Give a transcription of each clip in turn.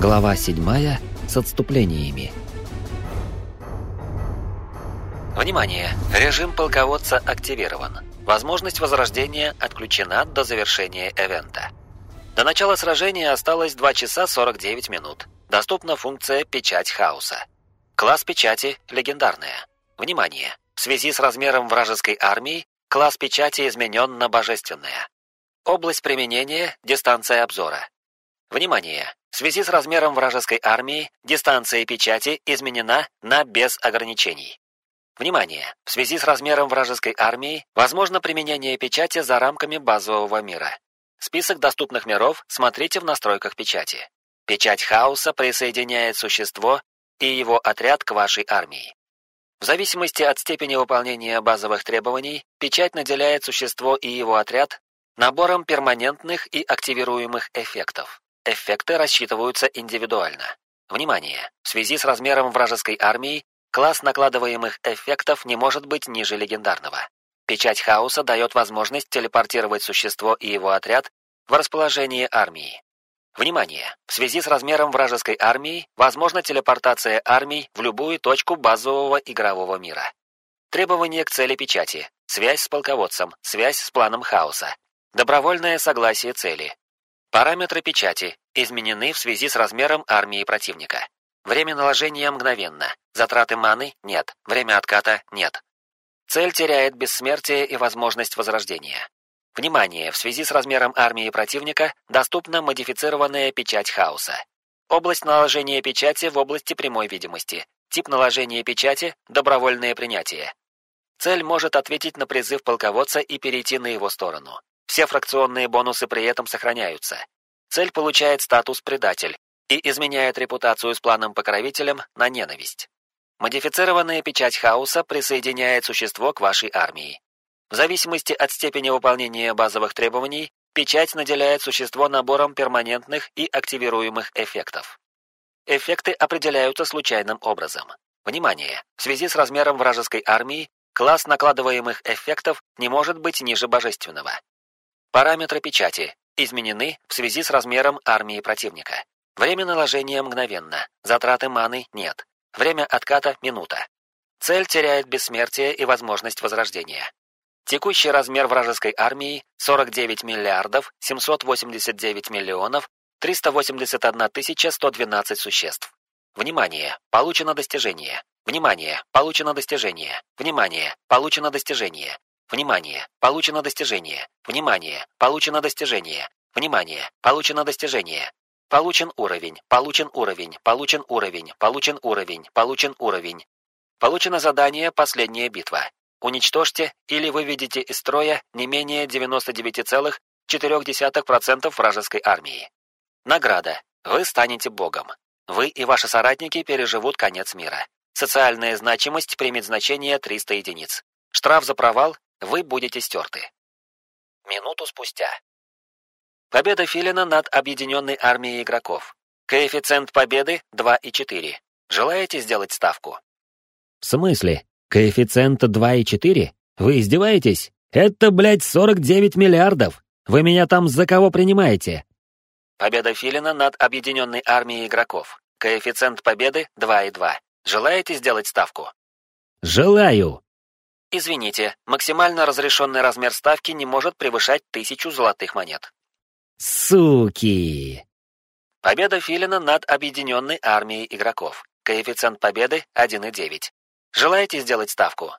Глава 7 с отступлениями. Внимание! Режим полководца активирован. Возможность возрождения отключена до завершения эвента. До начала сражения осталось 2 часа 49 минут. Доступна функция «Печать хаоса». Класс печати легендарная. Внимание! В связи с размером вражеской армии класс печати изменен на божественная. Область применения – дистанция обзора. Внимание! В связи с размером вражеской армии дистанция печати изменена на без ограничений. Внимание! В связи с размером вражеской армии возможно применение печати за рамками базового мира. Список доступных миров смотрите в настройках печати. Печать хаоса присоединяет существо и его отряд к вашей армии. В зависимости от степени выполнения базовых требований, печать наделяет существо и его отряд набором перманентных и активируемых эффектов. Эффекты рассчитываются индивидуально. Внимание! В связи с размером вражеской армии, класс накладываемых эффектов не может быть ниже легендарного. Печать хаоса дает возможность телепортировать существо и его отряд в расположение армии. Внимание! В связи с размером вражеской армии возможна телепортация армий в любую точку базового игрового мира. Требования к цели печати. Связь с полководцем, связь с планом хаоса. Добровольное согласие цели. Параметры печати изменены в связи с размером армии противника. Время наложения мгновенно. Затраты маны нет. Время отката нет. Цель теряет бессмертие и возможность возрождения. Внимание! В связи с размером армии противника доступна модифицированная печать хаоса. Область наложения печати в области прямой видимости. Тип наложения печати – добровольное принятие. Цель может ответить на призыв полководца и перейти на его сторону. Все фракционные бонусы при этом сохраняются. Цель получает статус «предатель» и изменяет репутацию с планом покровителем на ненависть. Модифицированная печать хаоса присоединяет существо к вашей армии. В зависимости от степени выполнения базовых требований, печать наделяет существо набором перманентных и активируемых эффектов. Эффекты определяются случайным образом. Внимание! В связи с размером вражеской армии, класс накладываемых эффектов не может быть ниже божественного. Параметры печати изменены в связи с размером армии противника. Время наложения мгновенно, затраты маны нет. Время отката – минута. Цель теряет бессмертие и возможность возрождения. Текущий размер вражеской армии 49 миллиардов 789 миллионов 381 тысяча 112 существ. Внимание! Получено достижение. Внимание! Получено достижение. Внимание! Получено достижение. Внимание! Получено достижение. Внимание! Получено достижение. Внимание! Получено достижение. Получен уровень. Получен уровень. Получен уровень. Получен уровень. Получен уровень. Получено задание «Последняя битва». Уничтожьте или выведите из строя не менее 99,4% вражеской армии. Награда. Вы станете богом. Вы и ваши соратники переживут конец мира. Социальная значимость примет значение 300 единиц. Штраф за провал. Вы будете стерты. Минуту спустя. Победа Филина над объединенной армией игроков. Коэффициент победы 2,4. Желаете сделать ставку? В смысле? Коэффициент 2,4? Вы издеваетесь? Это, блядь, 49 миллиардов! Вы меня там за кого принимаете? Победа Филина над объединенной армией игроков. Коэффициент победы 2,2. Желаете сделать ставку? Желаю. Извините, максимально разрешенный размер ставки не может превышать тысячу золотых монет. Суки! Победа Филина над объединенной армией игроков. Коэффициент победы 1,9. Желаете сделать ставку?»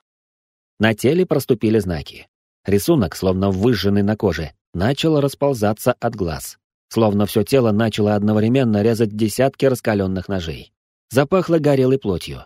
На теле проступили знаки. Рисунок, словно выжженный на коже, начал расползаться от глаз. Словно все тело начало одновременно резать десятки раскаленных ножей. Запахло горелой плотью.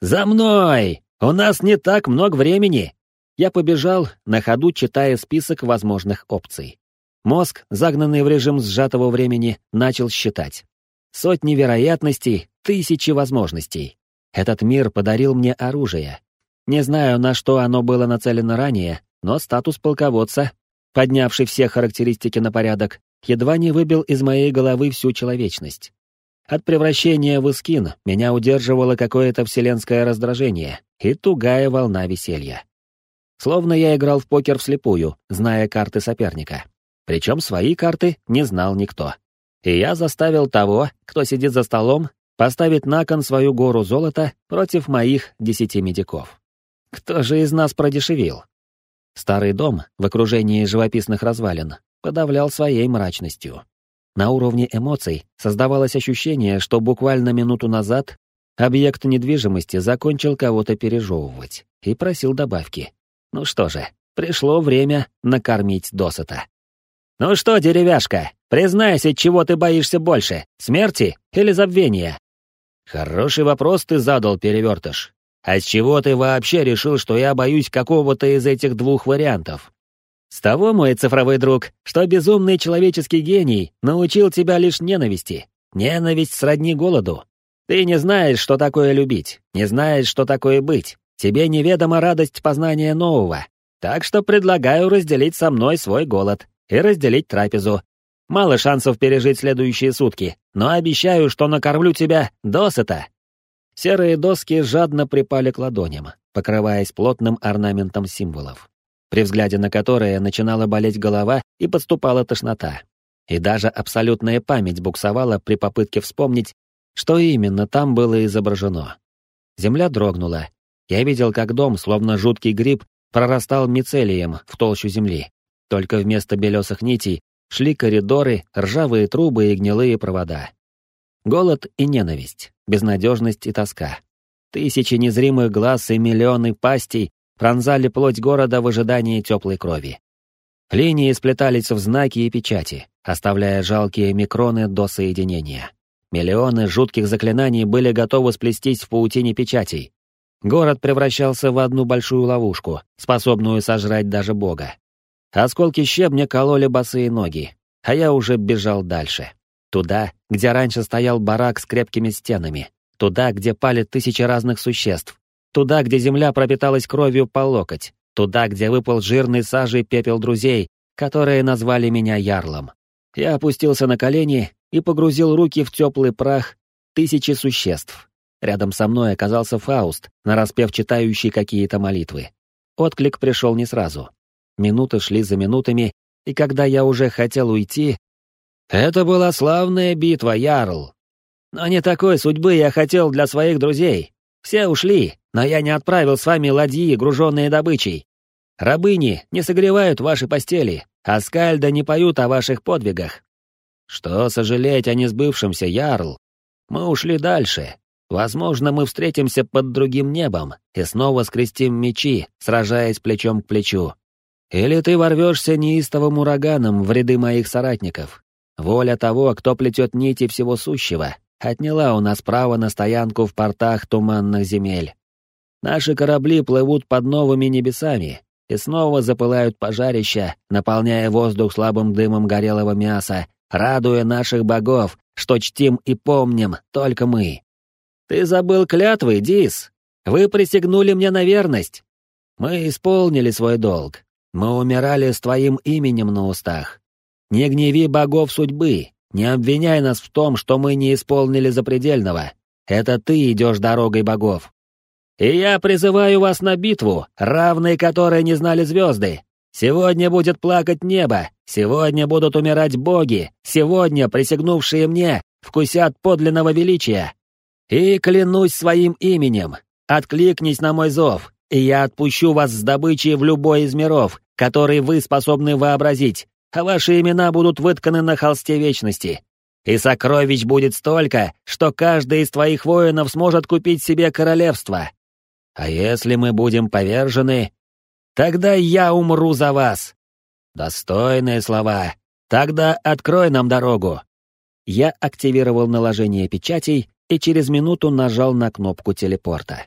«За мной! У нас не так много времени!» Я побежал, на ходу читая список возможных опций. Мозг, загнанный в режим сжатого времени, начал считать. Сотни вероятностей, тысячи возможностей. Этот мир подарил мне оружие. Не знаю, на что оно было нацелено ранее, но статус полководца, поднявший все характеристики на порядок, едва не выбил из моей головы всю человечность. От превращения в Искин меня удерживало какое-то вселенское раздражение и тугая волна веселья. Словно я играл в покер вслепую, зная карты соперника. Причем свои карты не знал никто. И я заставил того, кто сидит за столом, поставить на кон свою гору золота против моих десяти медиков. Кто же из нас продешевил? Старый дом в окружении живописных развалин подавлял своей мрачностью. На уровне эмоций создавалось ощущение, что буквально минуту назад объект недвижимости закончил кого-то пережевывать и просил добавки. Ну что же, пришло время накормить досыта. «Ну что, деревяшка, признайся, чего ты боишься больше, смерти или забвения?» «Хороший вопрос ты задал, перевертыш. А с чего ты вообще решил, что я боюсь какого-то из этих двух вариантов?» С того, мой цифровой друг, что безумный человеческий гений научил тебя лишь ненависти. Ненависть сродни голоду. Ты не знаешь, что такое любить, не знаешь, что такое быть. Тебе неведома радость познания нового. Так что предлагаю разделить со мной свой голод и разделить трапезу. Мало шансов пережить следующие сутки, но обещаю, что накормлю тебя досыта. Серые доски жадно припали к ладоням, покрываясь плотным орнаментом символов при взгляде на которые начинала болеть голова и подступала тошнота. И даже абсолютная память буксовала при попытке вспомнить, что именно там было изображено. Земля дрогнула. Я видел, как дом, словно жуткий гриб, прорастал мицелием в толщу земли. Только вместо белесых нитей шли коридоры, ржавые трубы и гнилые провода. Голод и ненависть, безнадежность и тоска. Тысячи незримых глаз и миллионы пастей пронзали плоть города в ожидании теплой крови. Линии сплетались в знаки и печати, оставляя жалкие микроны до соединения. Миллионы жутких заклинаний были готовы сплестись в паутине печатей. Город превращался в одну большую ловушку, способную сожрать даже бога. Осколки щебня кололи босые ноги, а я уже бежал дальше. Туда, где раньше стоял барак с крепкими стенами. Туда, где пали тысячи разных существ, Туда, где земля пропиталась кровью по локоть. Туда, где выпал жирный сажей пепел друзей, которые назвали меня Ярлом. Я опустился на колени и погрузил руки в теплый прах тысячи существ. Рядом со мной оказался Фауст, нараспев читающий какие-то молитвы. Отклик пришел не сразу. Минуты шли за минутами, и когда я уже хотел уйти... Это была славная битва, Ярл. Но не такой судьбы я хотел для своих друзей. Все ушли, но я не отправил с вами ладьи, груженные добычей. Рабыни не согревают ваши постели, а скальда не поют о ваших подвигах. Что сожалеть о несбывшемся, Ярл? Мы ушли дальше. Возможно, мы встретимся под другим небом и снова скрестим мечи, сражаясь плечом к плечу. Или ты ворвешься неистовым ураганом в ряды моих соратников. Воля того, кто плетет нити всего сущего, отняла у нас право на стоянку в портах туманных земель. Наши корабли плывут под новыми небесами и снова запылают пожарища, наполняя воздух слабым дымом горелого мяса, радуя наших богов, что чтим и помним только мы. Ты забыл клятвы, Дис? Вы присягнули мне на верность. Мы исполнили свой долг. Мы умирали с твоим именем на устах. Не гневи богов судьбы, не обвиняй нас в том, что мы не исполнили запредельного. Это ты идешь дорогой богов. И я призываю вас на битву, равной которой не знали звезды. Сегодня будет плакать небо, сегодня будут умирать боги, сегодня, присягнувшие мне, вкусят подлинного величия. И клянусь своим именем, откликнись на мой зов, и я отпущу вас с добычей в любой из миров, который вы способны вообразить, а ваши имена будут вытканы на холсте вечности. И сокровищ будет столько, что каждый из твоих воинов сможет купить себе королевство. А если мы будем повержены, тогда я умру за вас. Достойные слова. Тогда открой нам дорогу. Я активировал наложение печатей и через минуту нажал на кнопку телепорта.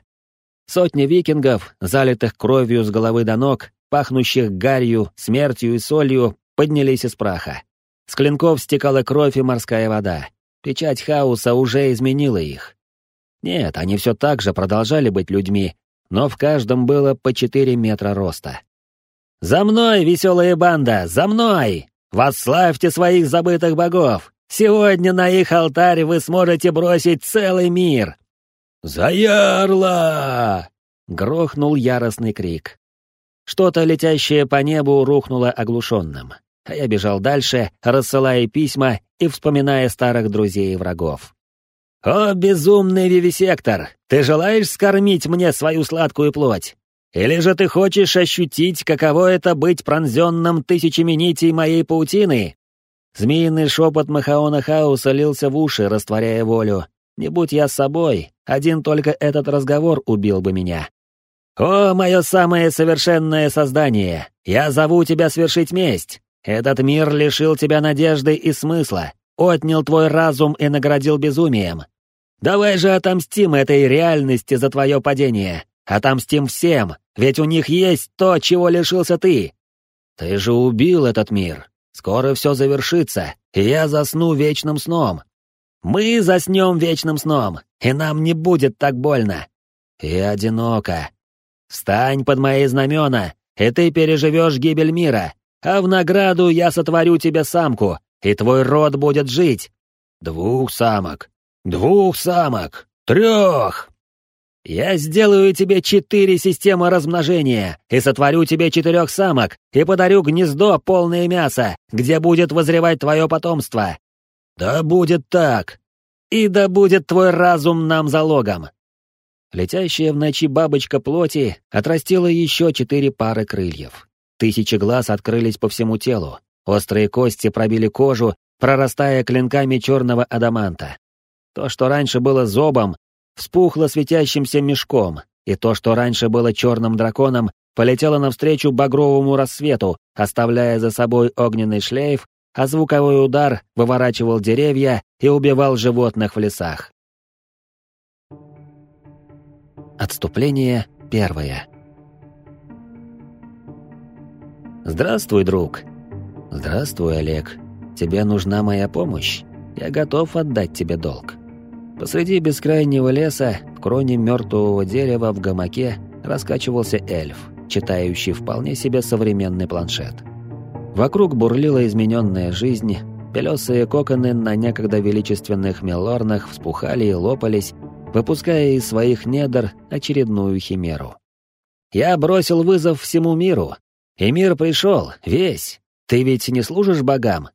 Сотни викингов, залитых кровью с головы до ног, пахнущих гарью, смертью и солью, поднялись из праха. С клинков стекала кровь и морская вода. Печать хаоса уже изменила их. Нет, они все так же продолжали быть людьми, но в каждом было по четыре метра роста. «За мной, веселая банда, за мной! Восславьте своих забытых богов! Сегодня на их алтарь вы сможете бросить целый мир!» «За ярла!» — грохнул яростный крик. Что-то, летящее по небу, рухнуло оглушенным. а я бежал дальше, рассылая письма и вспоминая старых друзей и врагов. «О, безумный вивисектор! Ты желаешь скормить мне свою сладкую плоть? Или же ты хочешь ощутить, каково это быть пронзенным тысячами нитей моей паутины?» Змеиный шепот Махаона Хауса лился в уши, растворяя волю. Не будь я с собой, один только этот разговор убил бы меня. «О, мое самое совершенное создание! Я зову тебя свершить месть! Этот мир лишил тебя надежды и смысла, отнял твой разум и наградил безумием. Давай же отомстим этой реальности за твое падение. Отомстим всем, ведь у них есть то, чего лишился ты. Ты же убил этот мир. Скоро все завершится, и я засну вечным сном. Мы заснем вечным сном, и нам не будет так больно. И одиноко. Встань под мои знамена, и ты переживешь гибель мира, а в награду я сотворю тебе самку, и твой род будет жить. Двух самок. Двух самок. Трех. Я сделаю тебе четыре системы размножения и сотворю тебе четырех самок и подарю гнездо, полное мяса, где будет возревать твое потомство. Да будет так. И да будет твой разум нам залогом. Летящая в ночи бабочка плоти отрастила еще четыре пары крыльев. Тысячи глаз открылись по всему телу. Острые кости пробили кожу, прорастая клинками черного адаманта. То, что раньше было зобом, вспухло светящимся мешком, и то, что раньше было черным драконом, полетело навстречу багровому рассвету, оставляя за собой огненный шлейф, а звуковой удар выворачивал деревья и убивал животных в лесах. Отступление первое. «Здравствуй, друг!» «Здравствуй, Олег. Тебе нужна моя помощь. Я готов отдать тебе долг». Посреди бескрайнего леса, в кроне мертвого дерева в гамаке, раскачивался эльф, читающий вполне себе современный планшет. Вокруг бурлила измененная жизнь, белесые коконы на некогда величественных мелорнах вспухали и лопались, выпуская из своих недр очередную химеру. «Я бросил вызов всему миру, и мир пришел, весь. Ты ведь не служишь богам?»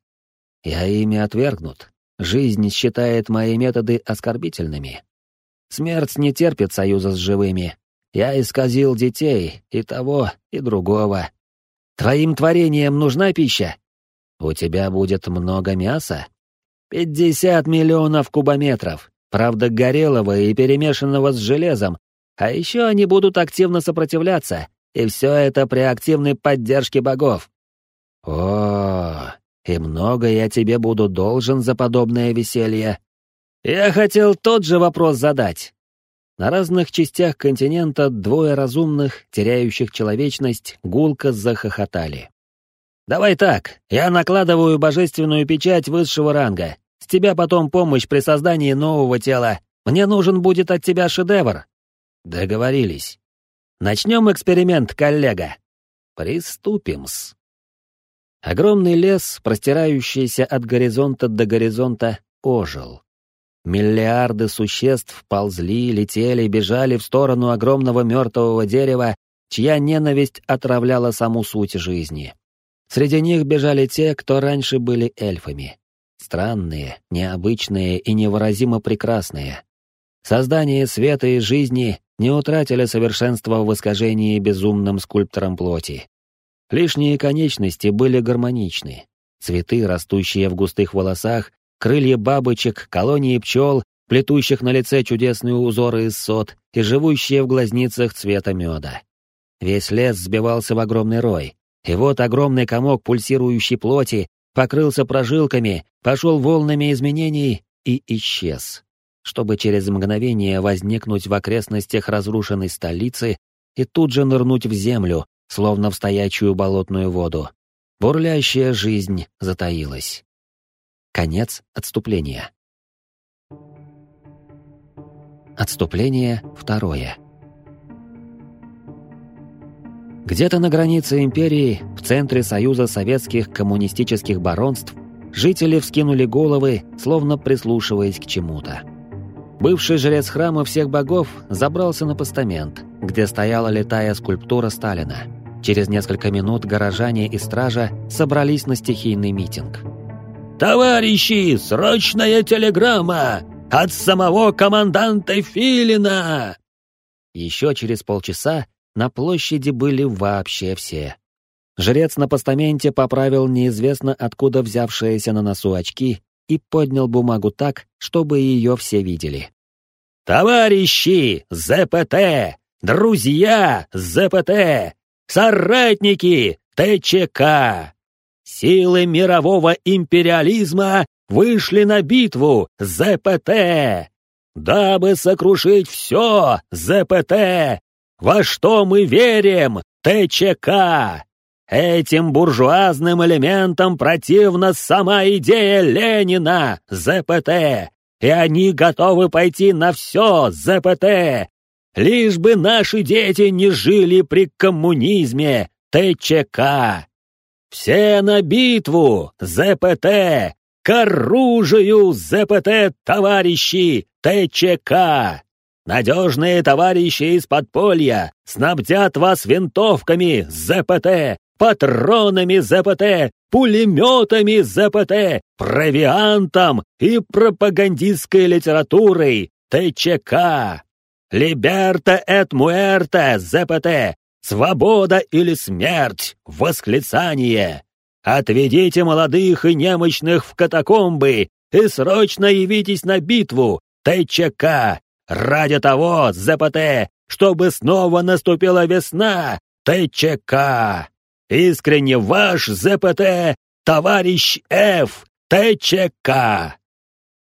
«Я ими отвергнут, Жизнь считает мои методы оскорбительными. Смерть не терпит союза с живыми. Я исказил детей, и того, и другого. Твоим творениям нужна пища? У тебя будет много мяса? Пятьдесят миллионов кубометров, правда горелого и перемешанного с железом, а еще они будут активно сопротивляться, и все это при активной поддержке богов. О, и много я тебе буду должен за подобное веселье. Я хотел тот же вопрос задать. На разных частях континента двое разумных, теряющих человечность, гулко захохотали. «Давай так, я накладываю божественную печать высшего ранга. С тебя потом помощь при создании нового тела. Мне нужен будет от тебя шедевр». «Договорились. Начнем эксперимент, коллега». «Приступим-с». Огромный лес, простирающийся от горизонта до горизонта, ожил. Миллиарды существ ползли, летели, бежали в сторону огромного мертвого дерева, чья ненависть отравляла саму суть жизни. Среди них бежали те, кто раньше были эльфами. Странные, необычные и невыразимо прекрасные. Создание света и жизни не утратили совершенства в искажении безумным скульптором плоти. Лишние конечности были гармоничны. Цветы, растущие в густых волосах, крылья бабочек, колонии пчел, плетущих на лице чудесные узоры из сот и живущие в глазницах цвета меда. Весь лес сбивался в огромный рой, и вот огромный комок пульсирующей плоти покрылся прожилками, пошел волнами изменений и исчез, чтобы через мгновение возникнуть в окрестностях разрушенной столицы и тут же нырнуть в землю, словно в стоячую болотную воду. Бурлящая жизнь затаилась. Конец отступления. Отступление второе. Где-то на границе империи, в центре Союза Советских Коммунистических Баронств, жители вскинули головы, словно прислушиваясь к чему-то. Бывший жрец храма всех богов забрался на постамент, где стояла летая скульптура Сталина. Через несколько минут горожане и стража собрались на стихийный митинг. «Товарищи, срочная телеграмма! От самого команданта Филина!» Еще через полчаса на площади были вообще все. Жрец на постаменте поправил неизвестно откуда взявшиеся на носу очки и поднял бумагу так, чтобы ее все видели. «Товарищи ЗПТ! Друзья ЗПТ! Соратники ТЧК! Силы мирового империализма вышли на битву ЗПТ! Дабы сокрушить все ЗПТ! Во что мы верим, ТЧК! Этим буржуазным элементам противна сама идея Ленина, ЗПТ, и они готовы пойти на все, ЗПТ, лишь бы наши дети не жили при коммунизме, ТЧК. Все на битву, ЗПТ, к оружию, ЗПТ, товарищи, ТЧК. Надежные товарищи из подполья снабдят вас винтовками ЗПТ, патронами ЗПТ, пулеметами ЗПТ, провиантом и пропагандистской литературой ТЧК. «Либерта эт муэрта, ЗПТ! Свобода или смерть! Восклицание! Отведите молодых и немощных в катакомбы и срочно явитесь на битву, ТЧК! Ради того, ЗПТ, чтобы снова наступила весна, ТЧК! Искренне ваш ЗПТ, товарищ Ф, ТЧК!»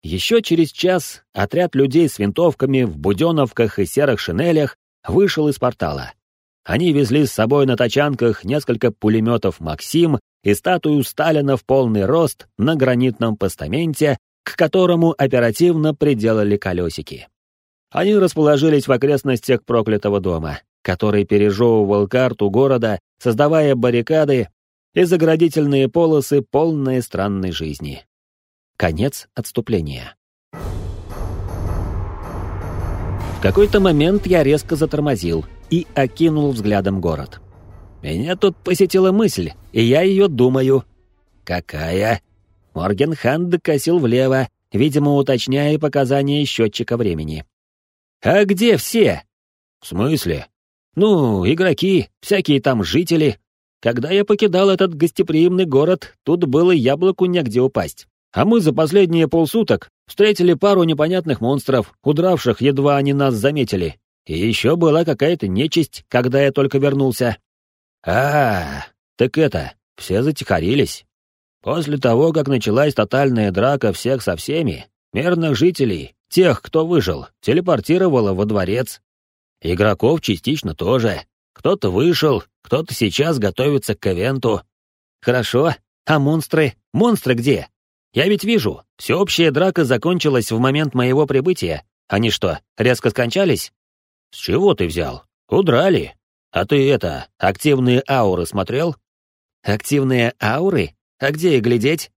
Еще через час отряд людей с винтовками в буденовках и серых шинелях вышел из портала. Они везли с собой на тачанках несколько пулеметов «Максим» и статую Сталина в полный рост на гранитном постаменте, к которому оперативно приделали колесики. Они расположились в окрестностях проклятого дома, который пережевывал карту города, создавая баррикады и заградительные полосы, полные странной жизни. Конец отступления. В какой-то момент я резко затормозил и окинул взглядом город. Меня тут посетила мысль, и я ее думаю. Какая? Моргенхан докосил влево, видимо, уточняя показания счетчика времени. «А где все?» «В смысле?» «Ну, игроки, всякие там жители. Когда я покидал этот гостеприимный город, тут было яблоку негде упасть. А мы за последние полсуток встретили пару непонятных монстров, удравших, едва они нас заметили. И еще была какая-то нечисть, когда я только вернулся. А, так это, все затихарились. После того, как началась тотальная драка всех со всеми, мирных жителей, тех, кто выжил, телепортировало во дворец. Игроков частично тоже. Кто-то вышел, кто-то сейчас готовится к ивенту. Хорошо, а монстры? Монстры где? Я ведь вижу, всеобщая драка закончилась в момент моего прибытия. Они что, резко скончались? С чего ты взял? Удрали. А ты это, активные ауры смотрел? Активные ауры? А где их глядеть?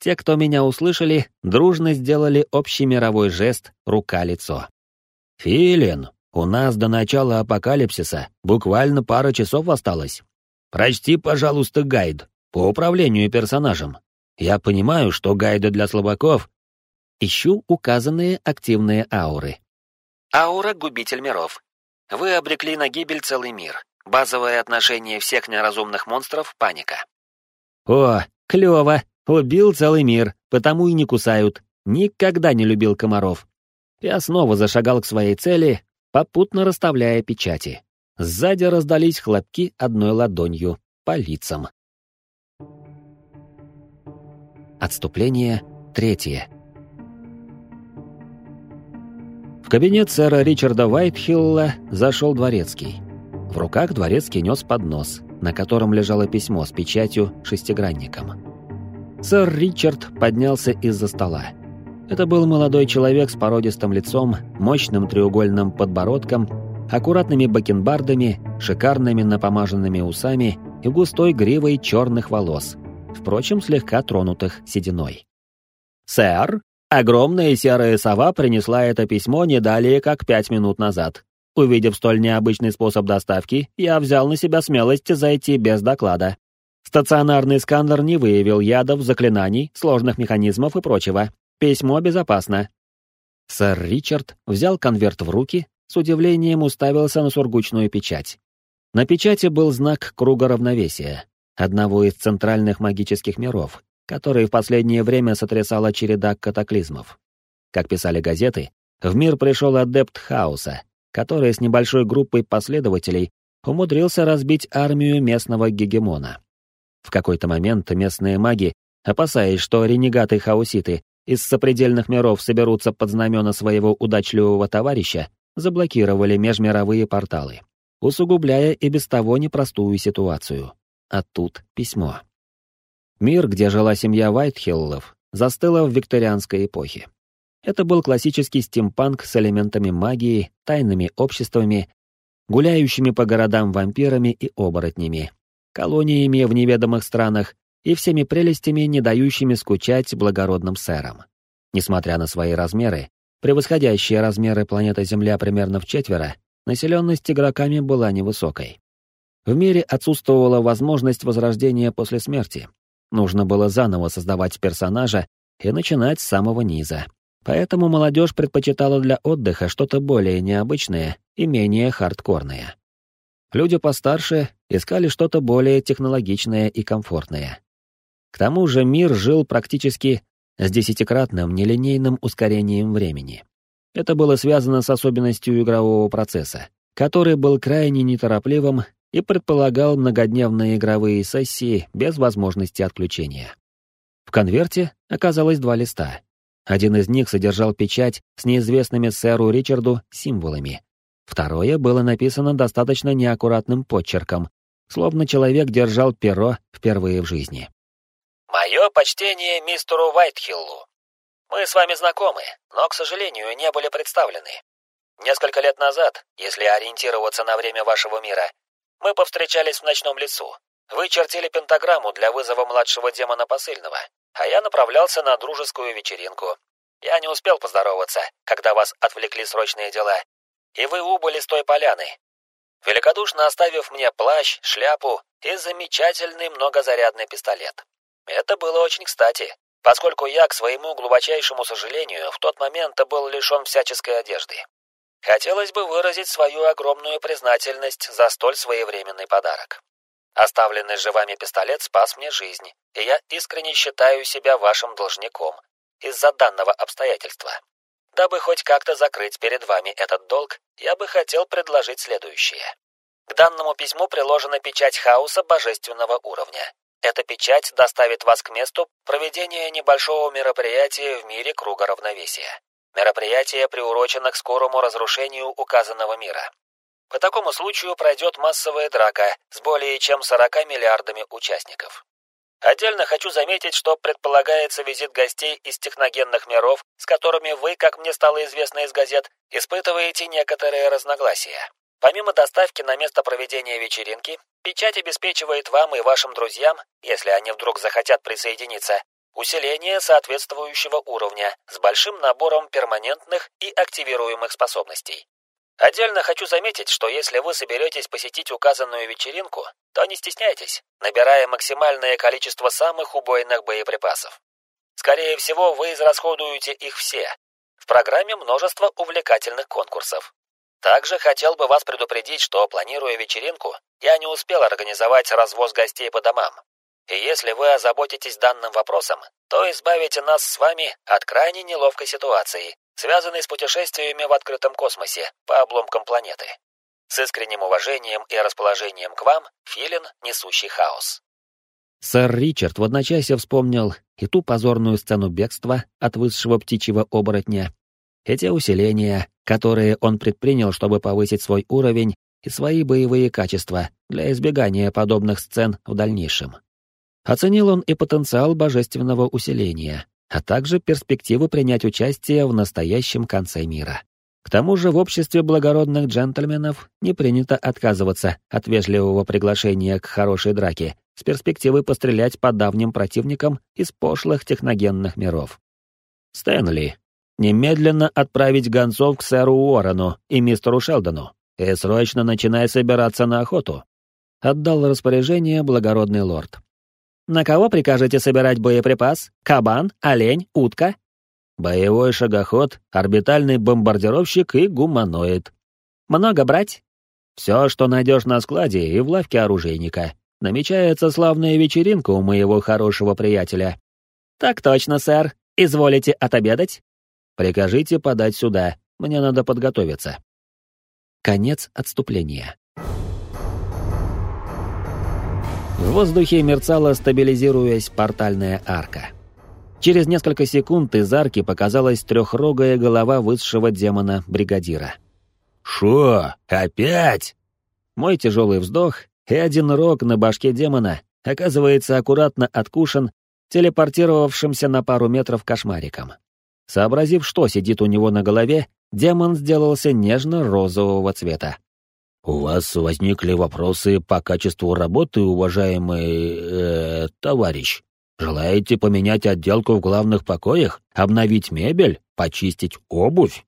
Те, кто меня услышали, дружно сделали общий мировой жест «рука-лицо». «Филин, у нас до начала апокалипсиса буквально пара часов осталось. Прочти, пожалуйста, гайд по управлению персонажем. Я понимаю, что гайды для слабаков. Ищу указанные активные ауры. Аура — губитель миров. Вы обрекли на гибель целый мир. Базовое отношение всех неразумных монстров — паника. О, клево! Убил целый мир, потому и не кусают. Никогда не любил комаров. Я снова зашагал к своей цели, попутно расставляя печати. Сзади раздались хлопки одной ладонью по лицам. Отступление третье. В кабинет сэра Ричарда Уайтхилла зашел дворецкий. В руках дворецкий нес поднос, на котором лежало письмо с печатью шестигранником. Сэр Ричард поднялся из-за стола. Это был молодой человек с породистым лицом, мощным треугольным подбородком, аккуратными бакенбардами, шикарными напомаженными усами и густой гривой черных волос – впрочем, слегка тронутых сединой. «Сэр, огромная серая сова принесла это письмо не далее, как пять минут назад. увидев столь необычный способ доставки, я взял на себя смелость зайти без доклада. Стационарный сканер не выявил ядов, заклинаний, сложных механизмов и прочего. Письмо безопасно. Сэр Ричард взял конверт в руки, с удивлением уставился на сургучную печать. На печати был знак круга равновесия, одного из центральных магических миров, который в последнее время сотрясала череда катаклизмов. Как писали газеты, в мир пришел адепт хаоса, который с небольшой группой последователей умудрился разбить армию местного гегемона. В какой-то момент местные маги, опасаясь, что ренегаты-хауситы из сопредельных миров соберутся под знамена своего удачливого товарища, заблокировали межмировые порталы, усугубляя и без того непростую ситуацию. А тут письмо. Мир, где жила семья Вайтхиллов, застыла в викторианской эпохе. Это был классический стимпанк с элементами магии, тайными обществами, гуляющими по городам вампирами и оборотнями, колониями в неведомых странах и всеми прелестями, не дающими скучать благородным сэрам. Несмотря на свои размеры, превосходящие размеры планеты Земля примерно в четверо, населенность игроками была невысокой. В мире отсутствовала возможность возрождения после смерти. Нужно было заново создавать персонажа и начинать с самого низа. Поэтому молодежь предпочитала для отдыха что-то более необычное и менее хардкорное. Люди постарше искали что-то более технологичное и комфортное. К тому же мир жил практически с десятикратным нелинейным ускорением времени. Это было связано с особенностью игрового процесса, который был крайне неторопливым и предполагал многодневные игровые сессии без возможности отключения. В конверте оказалось два листа. Один из них содержал печать с неизвестными сэру Ричарду символами. Второе было написано достаточно неаккуратным подчерком, словно человек держал перо впервые в жизни. Мое почтение мистеру Уайтхиллу. Мы с вами знакомы, но, к сожалению, не были представлены. Несколько лет назад, если ориентироваться на время вашего мира, мы повстречались в ночном лесу. Вы чертили пентаграмму для вызова младшего демона посыльного, а я направлялся на дружескую вечеринку. Я не успел поздороваться, когда вас отвлекли срочные дела, и вы убыли с той поляны, великодушно оставив мне плащ, шляпу и замечательный многозарядный пистолет. Это было очень кстати, поскольку я, к своему глубочайшему сожалению, в тот момент был лишен всяческой одежды. Хотелось бы выразить свою огромную признательность за столь своевременный подарок. Оставленный же пистолет спас мне жизнь, и я искренне считаю себя вашим должником из-за данного обстоятельства. Дабы хоть как-то закрыть перед вами этот долг, я бы хотел предложить следующее. К данному письму приложена печать хаоса божественного уровня. Эта печать доставит вас к месту проведения небольшого мероприятия в мире круга равновесия. Мероприятие приурочено к скорому разрушению указанного мира. По такому случаю пройдет массовая драка с более чем 40 миллиардами участников. Отдельно хочу заметить, что предполагается визит гостей из техногенных миров, с которыми вы, как мне стало известно из газет, испытываете некоторые разногласия. Помимо доставки на место проведения вечеринки, печать обеспечивает вам и вашим друзьям, если они вдруг захотят присоединиться, усиление соответствующего уровня с большим набором перманентных и активируемых способностей. Отдельно хочу заметить, что если вы соберетесь посетить указанную вечеринку, то не стесняйтесь, набирая максимальное количество самых убойных боеприпасов. Скорее всего, вы израсходуете их все. В программе множество увлекательных конкурсов. Также хотел бы вас предупредить, что, планируя вечеринку, я не успел организовать развоз гостей по домам. И если вы озаботитесь данным вопросом, то избавите нас с вами от крайне неловкой ситуации, связанной с путешествиями в открытом космосе по обломкам планеты. С искренним уважением и расположением к вам, Филин, несущий хаос. Сэр Ричард в одночасье вспомнил и ту позорную сцену бегства от высшего птичьего оборотня, и те усиления, которые он предпринял, чтобы повысить свой уровень и свои боевые качества для избегания подобных сцен в дальнейшем. Оценил он и потенциал божественного усиления, а также перспективу принять участие в настоящем конце мира. К тому же в обществе благородных джентльменов не принято отказываться от вежливого приглашения к хорошей драке с перспективой пострелять по давним противникам из пошлых техногенных миров. Стэнли, Немедленно отправить гонцов к сэру Уоррену и мистеру Шелдону. и срочно начинай собираться на охоту», — отдал распоряжение благородный лорд. «На кого прикажете собирать боеприпас? Кабан, олень, утка?» «Боевой шагоход, орбитальный бомбардировщик и гуманоид». «Много брать?» «Все, что найдешь на складе и в лавке оружейника. Намечается славная вечеринка у моего хорошего приятеля». «Так точно, сэр. Изволите отобедать?» «Прикажите подать сюда. Мне надо подготовиться». Конец отступления. В воздухе мерцала, стабилизируясь, портальная арка. Через несколько секунд из арки показалась трехрогая голова высшего демона-бригадира. «Шо, опять?» Мой тяжелый вздох, и один рог на башке демона оказывается аккуратно откушен телепортировавшимся на пару метров кошмариком. Сообразив, что сидит у него на голове, демон сделался нежно-розового цвета. «У вас возникли вопросы по качеству работы, уважаемый... Э, товарищ? Желаете поменять отделку в главных покоях, обновить мебель, почистить обувь?»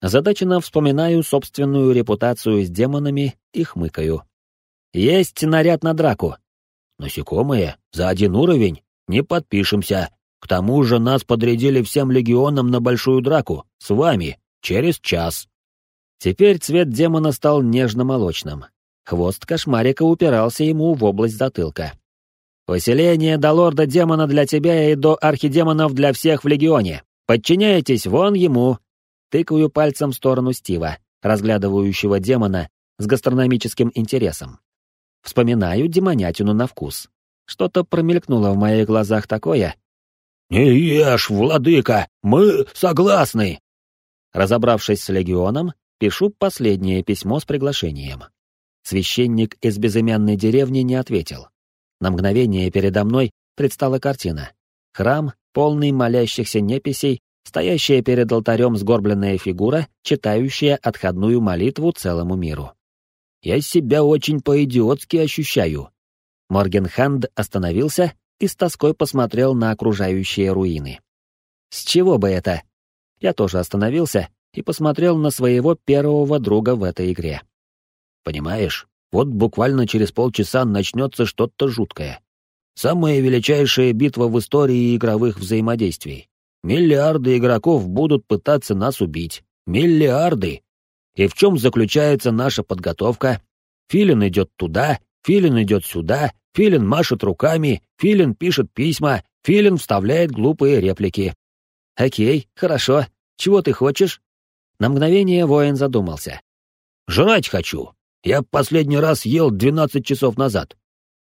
Задаченно вспоминаю собственную репутацию с демонами и хмыкаю. «Есть наряд на драку». «Насекомые? За один уровень? Не подпишемся. К тому же нас подрядили всем легионам на большую драку. С вами. Через час». Теперь цвет демона стал нежно-молочным. Хвост кошмарика упирался ему в область затылка. «Поселение до лорда-демона для тебя и до архидемонов для всех в легионе. Подчиняйтесь вон ему!» Тыкаю пальцем в сторону Стива, разглядывающего демона с гастрономическим интересом. Вспоминаю демонятину на вкус. Что-то промелькнуло в моих глазах такое. «Не ешь, владыка, мы согласны!» Разобравшись с легионом, пишу последнее письмо с приглашением. Священник из безымянной деревни не ответил. На мгновение передо мной предстала картина. Храм, полный молящихся неписей, стоящая перед алтарем сгорбленная фигура, читающая отходную молитву целому миру. Я себя очень по-идиотски ощущаю. Моргенханд остановился и с тоской посмотрел на окружающие руины. С чего бы это? Я тоже остановился и посмотрел на своего первого друга в этой игре. Понимаешь, вот буквально через полчаса начнется что-то жуткое. Самая величайшая битва в истории игровых взаимодействий. Миллиарды игроков будут пытаться нас убить. Миллиарды! И в чем заключается наша подготовка? Филин идет туда, Филин идет сюда, Филин машет руками, Филин пишет письма, Филин вставляет глупые реплики. «Окей, хорошо. Чего ты хочешь?» На мгновение воин задумался. «Жрать хочу. Я последний раз ел 12 часов назад.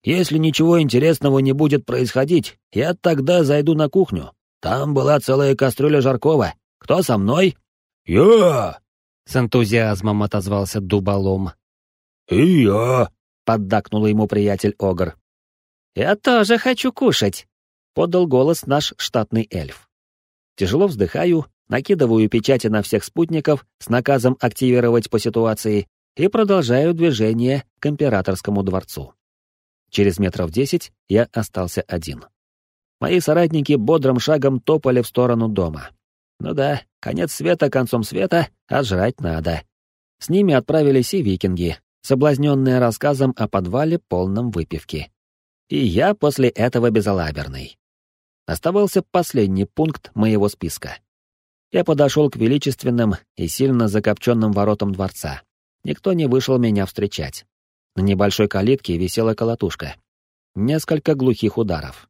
Если ничего интересного не будет происходить, я тогда зайду на кухню. Там была целая кастрюля жаркого. Кто со мной?» «Я!» — с энтузиазмом отозвался дуболом. «И я!» — поддакнул ему приятель Огр. «Я тоже хочу кушать», — подал голос наш штатный эльф. Тяжело вздыхаю, накидываю печати на всех спутников с наказом активировать по ситуации и продолжаю движение к императорскому дворцу. Через метров десять я остался один. Мои соратники бодрым шагом топали в сторону дома. Ну да, конец света концом света, а жрать надо. С ними отправились и викинги, соблазненные рассказом о подвале полном выпивки. И я после этого безалаберный. Оставался последний пункт моего списка. Я подошел к величественным и сильно закопченным воротам дворца. Никто не вышел меня встречать. На небольшой калитке висела колотушка. Несколько глухих ударов.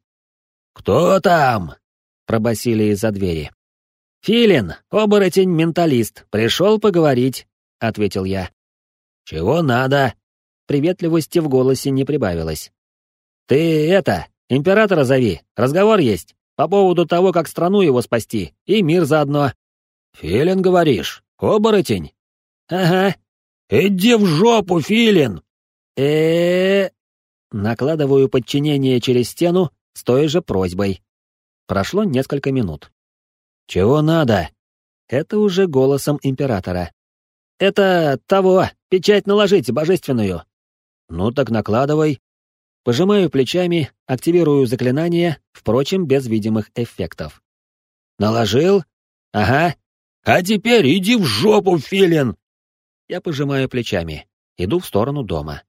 «Кто там?» — пробасили из-за двери. «Филин, оборотень-менталист, пришел поговорить», — ответил я. «Чего надо?» Приветливости в голосе не прибавилось. «Ты это, императора зови, разговор есть, по поводу того, как страну его спасти, и мир заодно». «Филин, говоришь? Оборотень?» «Ага». «Иди в жопу, Филин!» э Накладываю подчинение через стену с той же просьбой. Прошло несколько минут. «Чего надо?» Это уже голосом императора. «Это того, печать наложить божественную». «Ну так накладывай». Пожимаю плечами, активирую заклинание, впрочем, без видимых эффектов. «Наложил? Ага. А теперь иди в жопу, Филин!» Я пожимаю плечами, иду в сторону дома.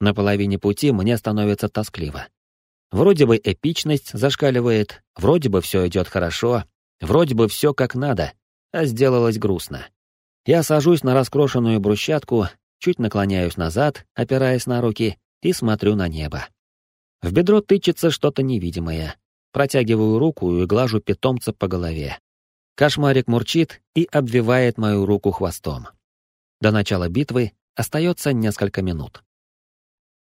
На половине пути мне становится тоскливо. Вроде бы эпичность зашкаливает, вроде бы все идет хорошо, вроде бы все как надо, а сделалось грустно. Я сажусь на раскрошенную брусчатку, чуть наклоняюсь назад, опираясь на руки, и смотрю на небо. В бедро тычется что-то невидимое. Протягиваю руку и глажу питомца по голове. Кошмарик мурчит и обвивает мою руку хвостом. До начала битвы остается несколько минут.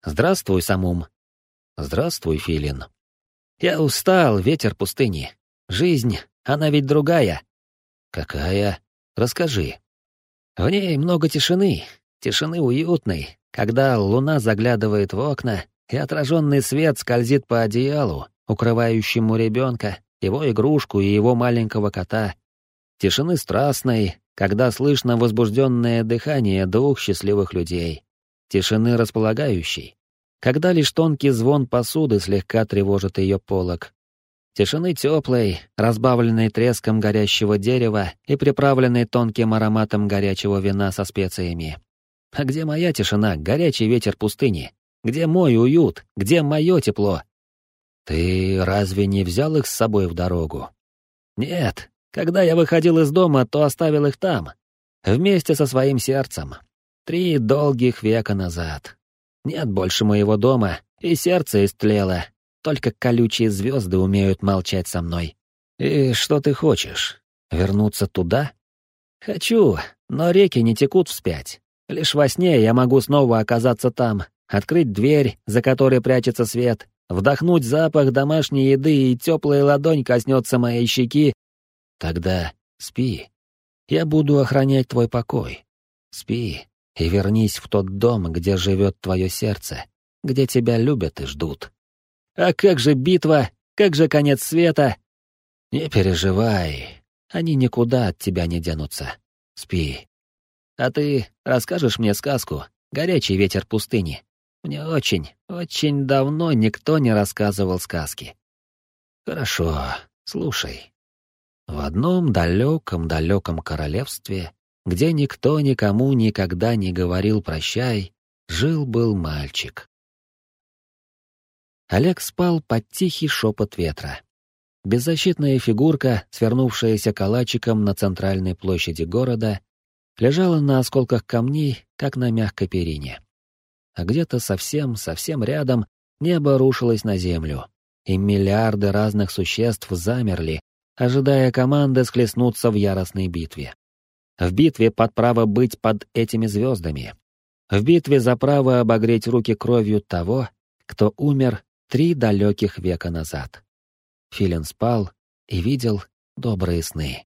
«Здравствуй, Самум». «Здравствуй, Филин». «Я устал, ветер пустыни. Жизнь, она ведь другая». «Какая? Расскажи». «В ней много тишины, тишины уютной, когда луна заглядывает в окна, и отраженный свет скользит по одеялу, укрывающему ребенка, его игрушку и его маленького кота. Тишины страстной, когда слышно возбужденное дыхание двух счастливых людей. Тишины располагающей, когда лишь тонкий звон посуды слегка тревожит ее полог. Тишины теплой, разбавленной треском горящего дерева и приправленной тонким ароматом горячего вина со специями. А где моя тишина, горячий ветер пустыни? Где мой уют? Где мое тепло? Ты разве не взял их с собой в дорогу? Нет, когда я выходил из дома, то оставил их там, вместе со своим сердцем. Три долгих века назад. Нет больше моего дома, и сердце истлело. Только колючие звезды умеют молчать со мной. И что ты хочешь? Вернуться туда? Хочу, но реки не текут вспять. Лишь во сне я могу снова оказаться там, открыть дверь, за которой прячется свет, вдохнуть запах домашней еды, и теплая ладонь коснется моей щеки, Тогда спи. Я буду охранять твой покой. Спи и вернись в тот дом, где живет твое сердце, где тебя любят и ждут. А как же битва? Как же конец света? Не переживай, они никуда от тебя не денутся. Спи. А ты расскажешь мне сказку «Горячий ветер пустыни»? Мне очень, очень давно никто не рассказывал сказки. Хорошо, слушай. В одном далеком-далеком королевстве, где никто никому никогда не говорил «прощай», жил-был мальчик. Олег спал под тихий шепот ветра. Беззащитная фигурка, свернувшаяся калачиком на центральной площади города, лежала на осколках камней, как на мягкой перине. А где-то совсем-совсем рядом небо рушилось на землю, и миллиарды разных существ замерли, ожидая команды схлестнуться в яростной битве. В битве под право быть под этими звездами. В битве за право обогреть руки кровью того, кто умер три далеких века назад. Филин спал и видел добрые сны.